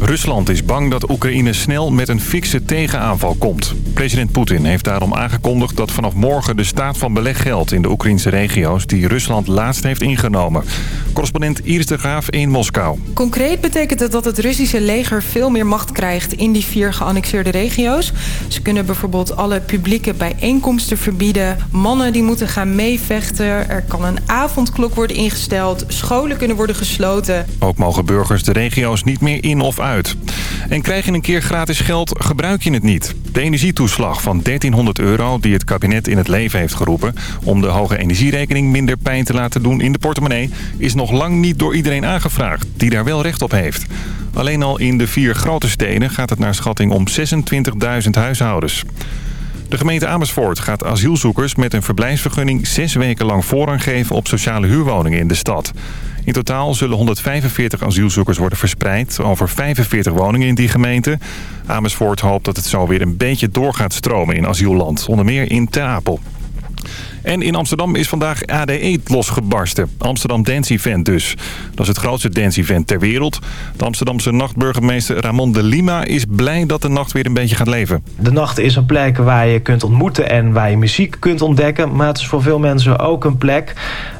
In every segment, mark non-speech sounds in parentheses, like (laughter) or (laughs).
Rusland is bang dat Oekraïne snel met een fikse tegenaanval komt. President Poetin heeft daarom aangekondigd dat vanaf morgen de staat van beleg geldt in de Oekraïnse regio's die Rusland laatst heeft ingenomen. Correspondent Iris de Graaf in Moskou. Concreet betekent het dat het Russische leger veel meer macht krijgt in die vier geannexeerde regio's. Ze kunnen bijvoorbeeld alle publieke bijeenkomsten verbieden. Mannen die moeten gaan meevechten. Er kan een avondklok worden ingesteld. Scholen kunnen worden gesloten. Ook mogen burgers de regio's niet meer in of uit. En krijg je een keer gratis geld, gebruik je het niet. De energietoeslag van 1300 euro die het kabinet in het leven heeft geroepen... om de hoge energierekening minder pijn te laten doen in de portemonnee... is nog lang niet door iedereen aangevraagd die daar wel recht op heeft. Alleen al in de vier grote steden gaat het naar schatting om 26.000 huishoudens. De gemeente Amersfoort gaat asielzoekers met een verblijfsvergunning zes weken lang voorrang geven op sociale huurwoningen in de stad. In totaal zullen 145 asielzoekers worden verspreid over 45 woningen in die gemeente. Amersfoort hoopt dat het zo weer een beetje door gaat stromen in asielland, onder meer in Ter Apel. En in Amsterdam is vandaag ADE losgebarsten. Amsterdam Dance Event dus. Dat is het grootste dance event ter wereld. De Amsterdamse nachtburgemeester Ramon de Lima is blij dat de nacht weer een beetje gaat leven. De nacht is een plek waar je kunt ontmoeten en waar je muziek kunt ontdekken. Maar het is voor veel mensen ook een plek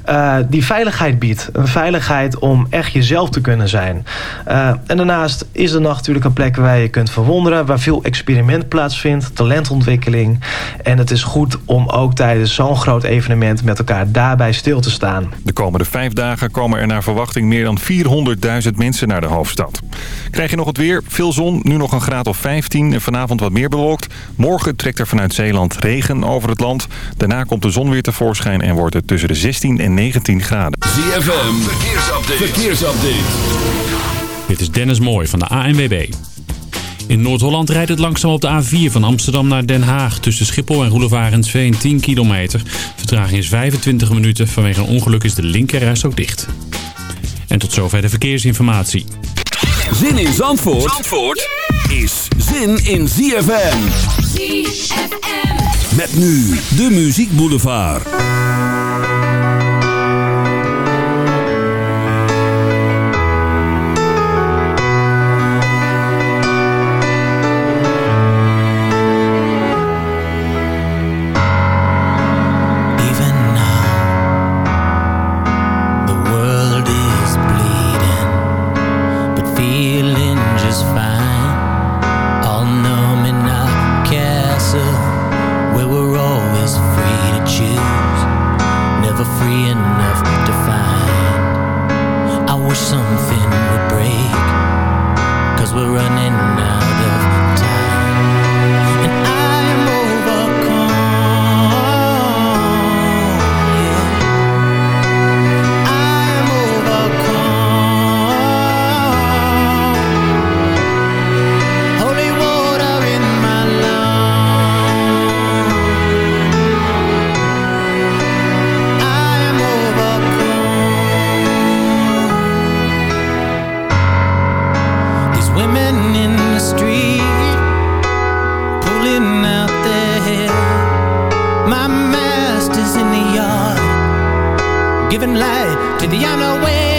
uh, die veiligheid biedt. Een veiligheid om echt jezelf te kunnen zijn. Uh, en daarnaast is de nacht natuurlijk een plek waar je kunt verwonderen. Waar veel experiment plaatsvindt, talentontwikkeling. En het is goed om ook tijdens zo'n groot evenement met elkaar daarbij stil te staan. De komende vijf dagen komen er naar verwachting meer dan 400.000 mensen naar de hoofdstad. Krijg je nog het weer? Veel zon, nu nog een graad of 15 en vanavond wat meer bewolkt. Morgen trekt er vanuit Zeeland regen over het land. Daarna komt de zon weer tevoorschijn en wordt het tussen de 16 en 19 graden. ZFM, verkeersupdate. verkeersupdate. Dit is Dennis Mooij van de ANWB. In Noord-Holland rijdt het langzaam op de A4 van Amsterdam naar Den Haag. Tussen Schiphol en Roelevarensveen 10 kilometer. Vertraging is 25 minuten. Vanwege een ongeluk is de linkerreis ook dicht. En tot zover de verkeersinformatie. Zin in Zandvoort, Zandvoort is zin in ZFM. ZFM. Met nu de Muziek Boulevard. away.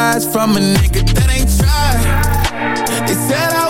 Advice from a nigga that ain't tried. They said I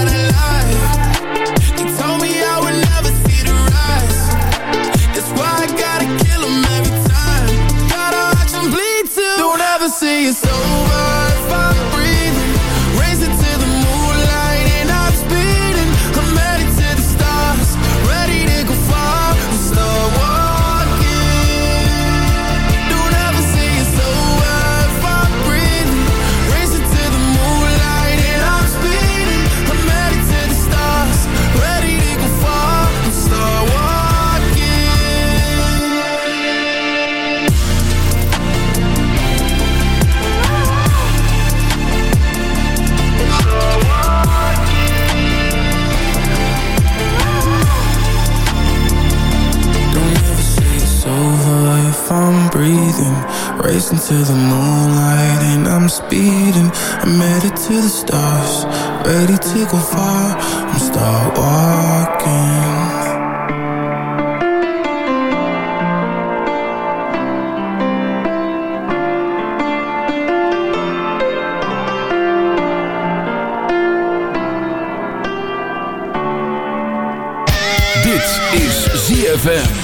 it's over to the moonlight and I'm speeding. I'm headed to the stars Ready to go far. I'm start walking. Dit is ZFM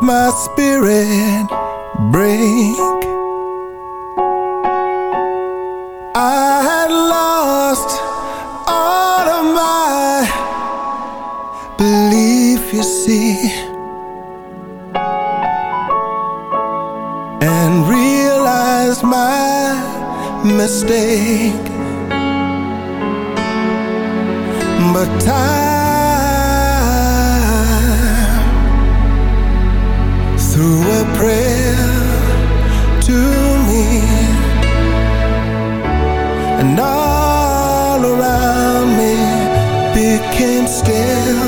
My spirit. to me. And all around me became still.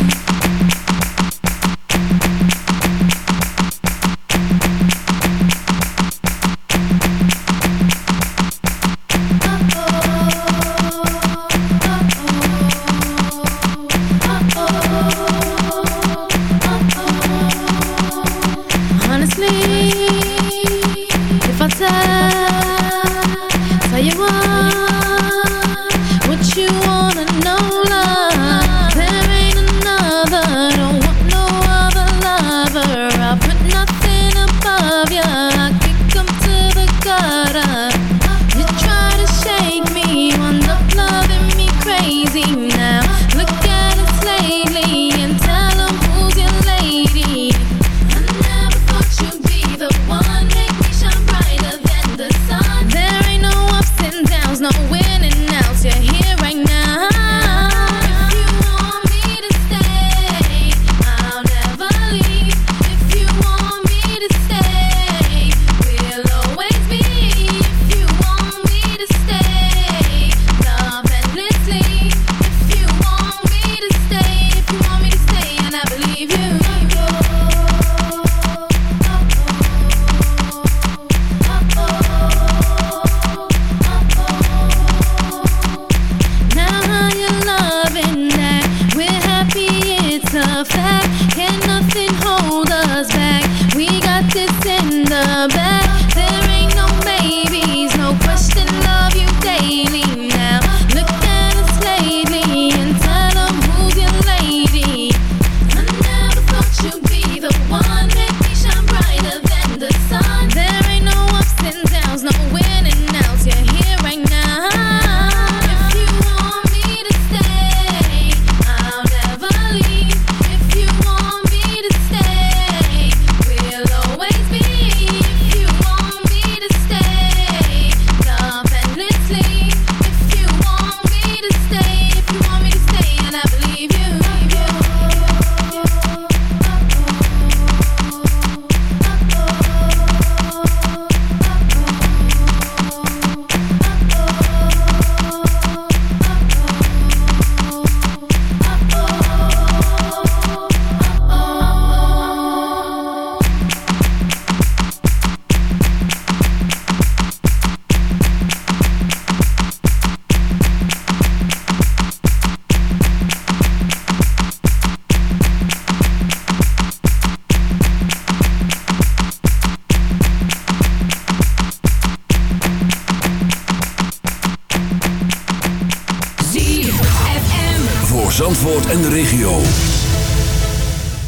Zandvoort en de regio.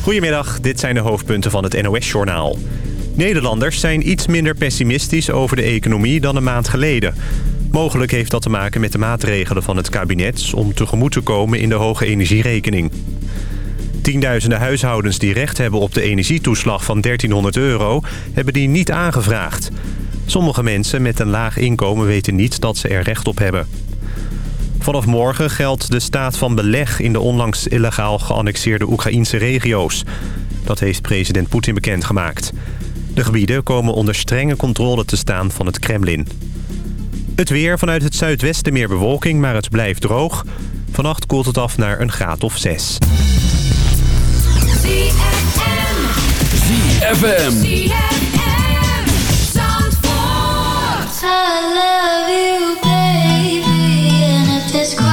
Goedemiddag, dit zijn de hoofdpunten van het NOS-journaal. Nederlanders zijn iets minder pessimistisch over de economie dan een maand geleden. Mogelijk heeft dat te maken met de maatregelen van het kabinet... om tegemoet te komen in de hoge energierekening. Tienduizenden huishoudens die recht hebben op de energietoeslag van 1300 euro... hebben die niet aangevraagd. Sommige mensen met een laag inkomen weten niet dat ze er recht op hebben. Vanaf morgen geldt de staat van beleg in de onlangs illegaal geannexeerde Oekraïnse regio's. Dat heeft president Poetin bekendgemaakt. De gebieden komen onder strenge controle te staan van het Kremlin. Het weer vanuit het zuidwesten meer bewolking, maar het blijft droog. Vannacht koelt het af naar een graad of 6. ZFM. I love you, this crowd.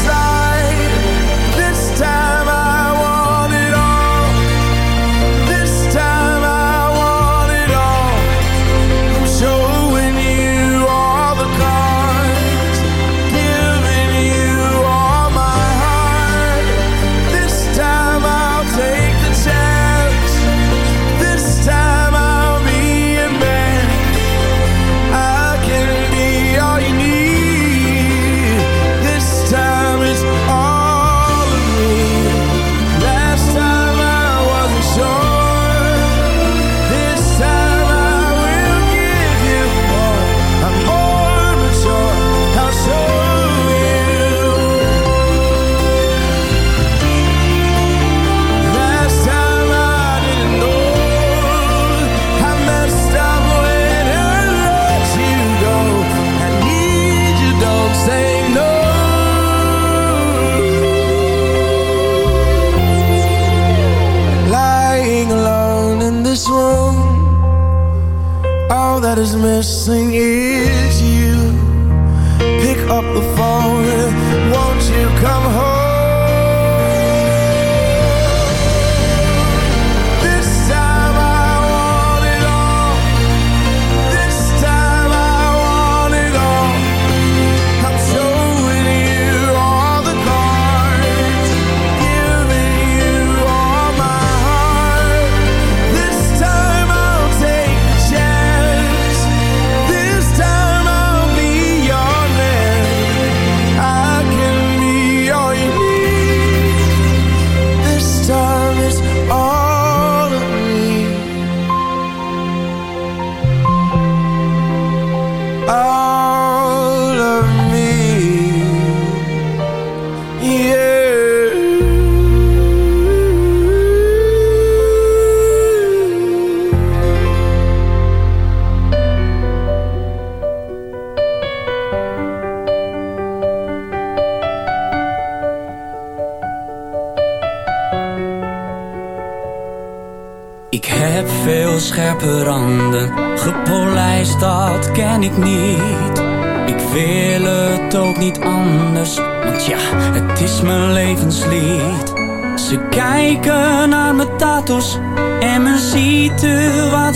Missing is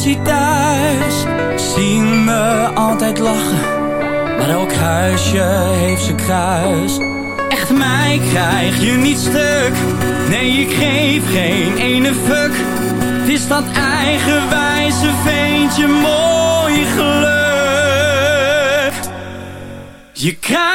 situatie thuis. Zien me altijd lachen, maar elk huisje heeft zijn kruis. Echt mij krijg je niet stuk, nee ik geef geen ene fuck. Het is dat eigenwijze veentje mooi geluk. Je krijgt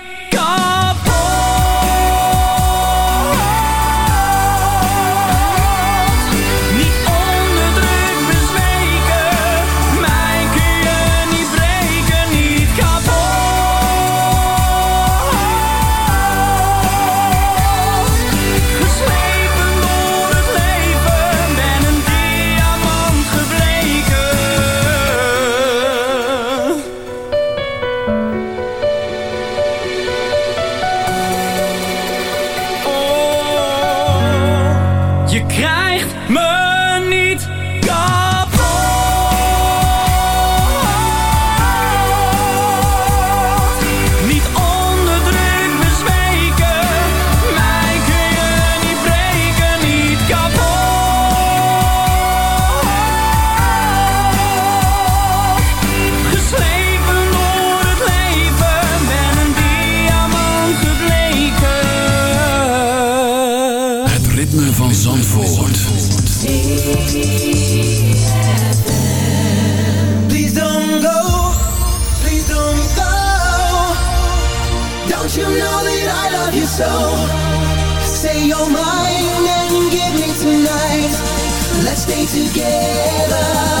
stay together.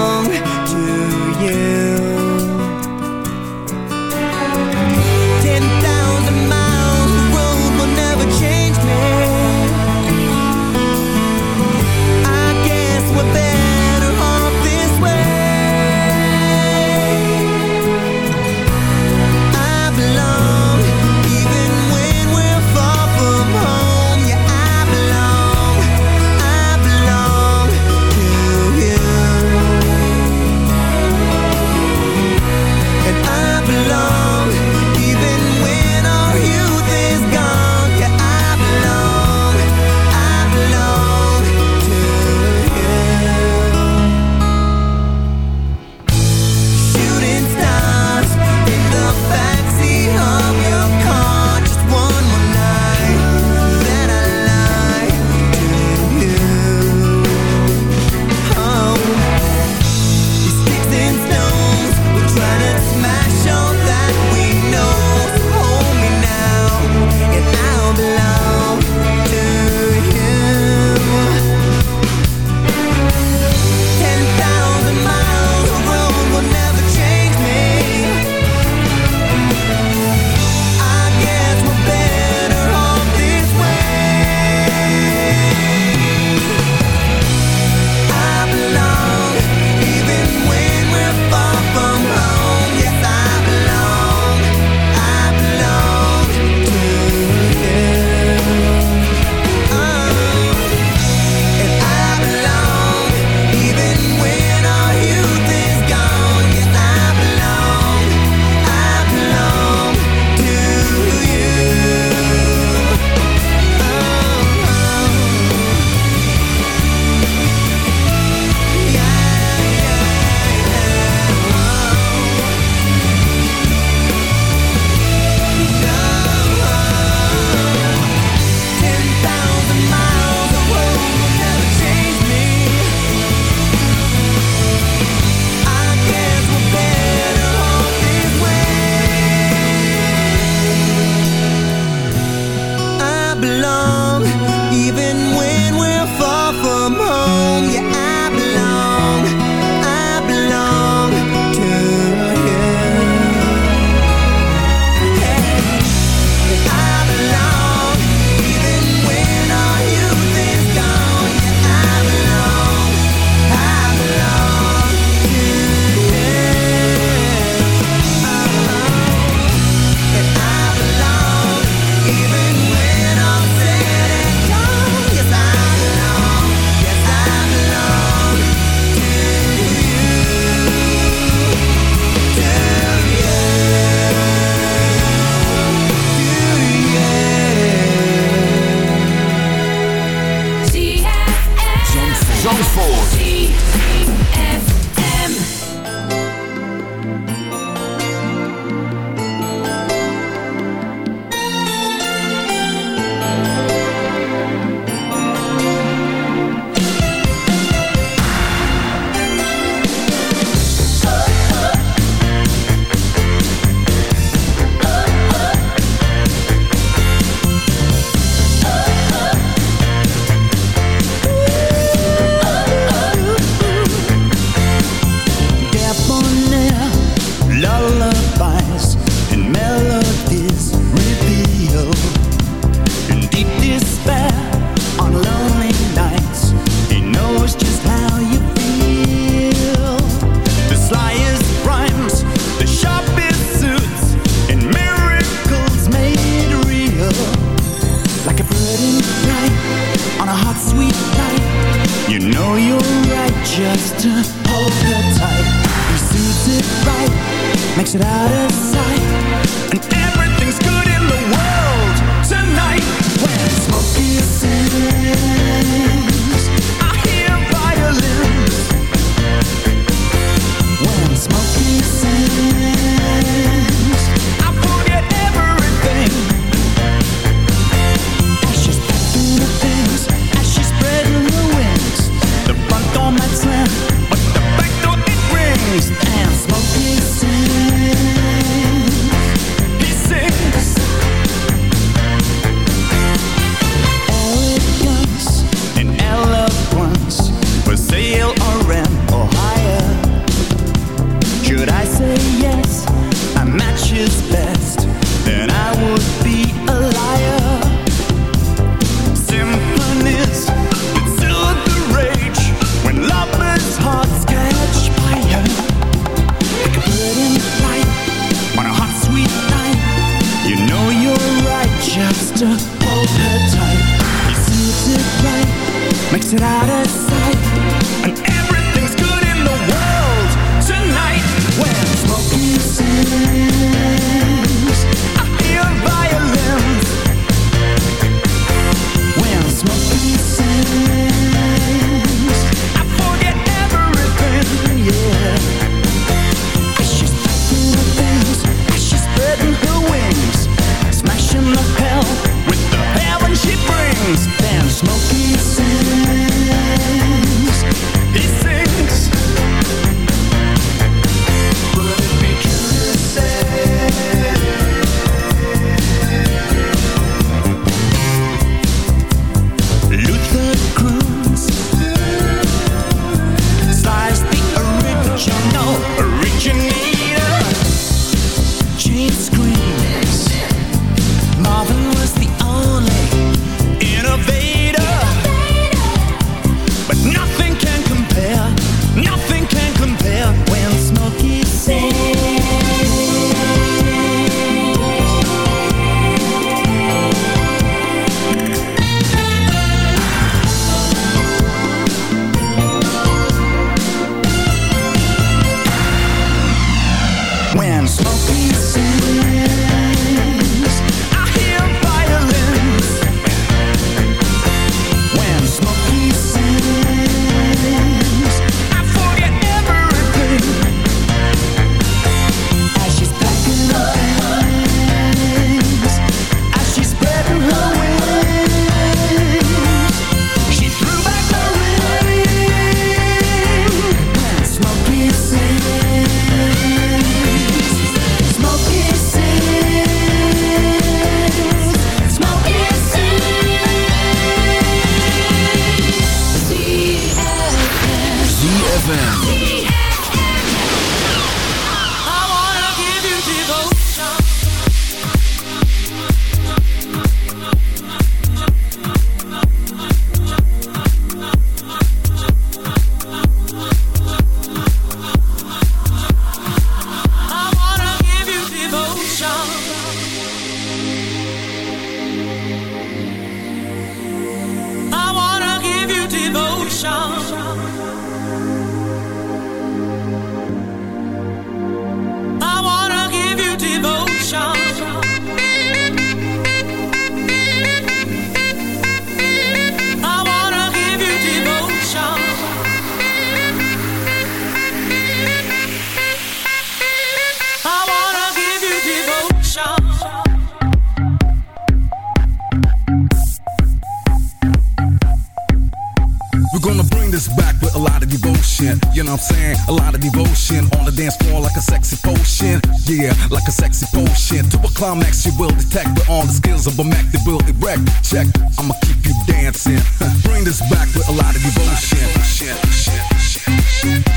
So I'm Mac the Bill erect. Check, I'ma keep you dancing. (laughs) Bring this back with a lot of devotion. Shit, shit, shit,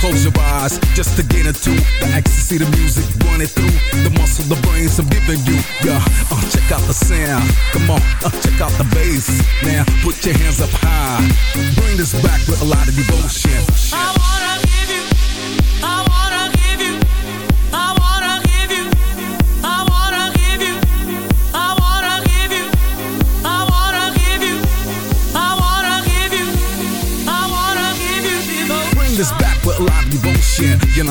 close your eyes just to get into the ecstasy, the music running through the muscle, the brains I'm giving you. Yeah, check out the sound. Come on, uh, check out the bass. Now put your hands up high. Bring this back with a lot of devotion.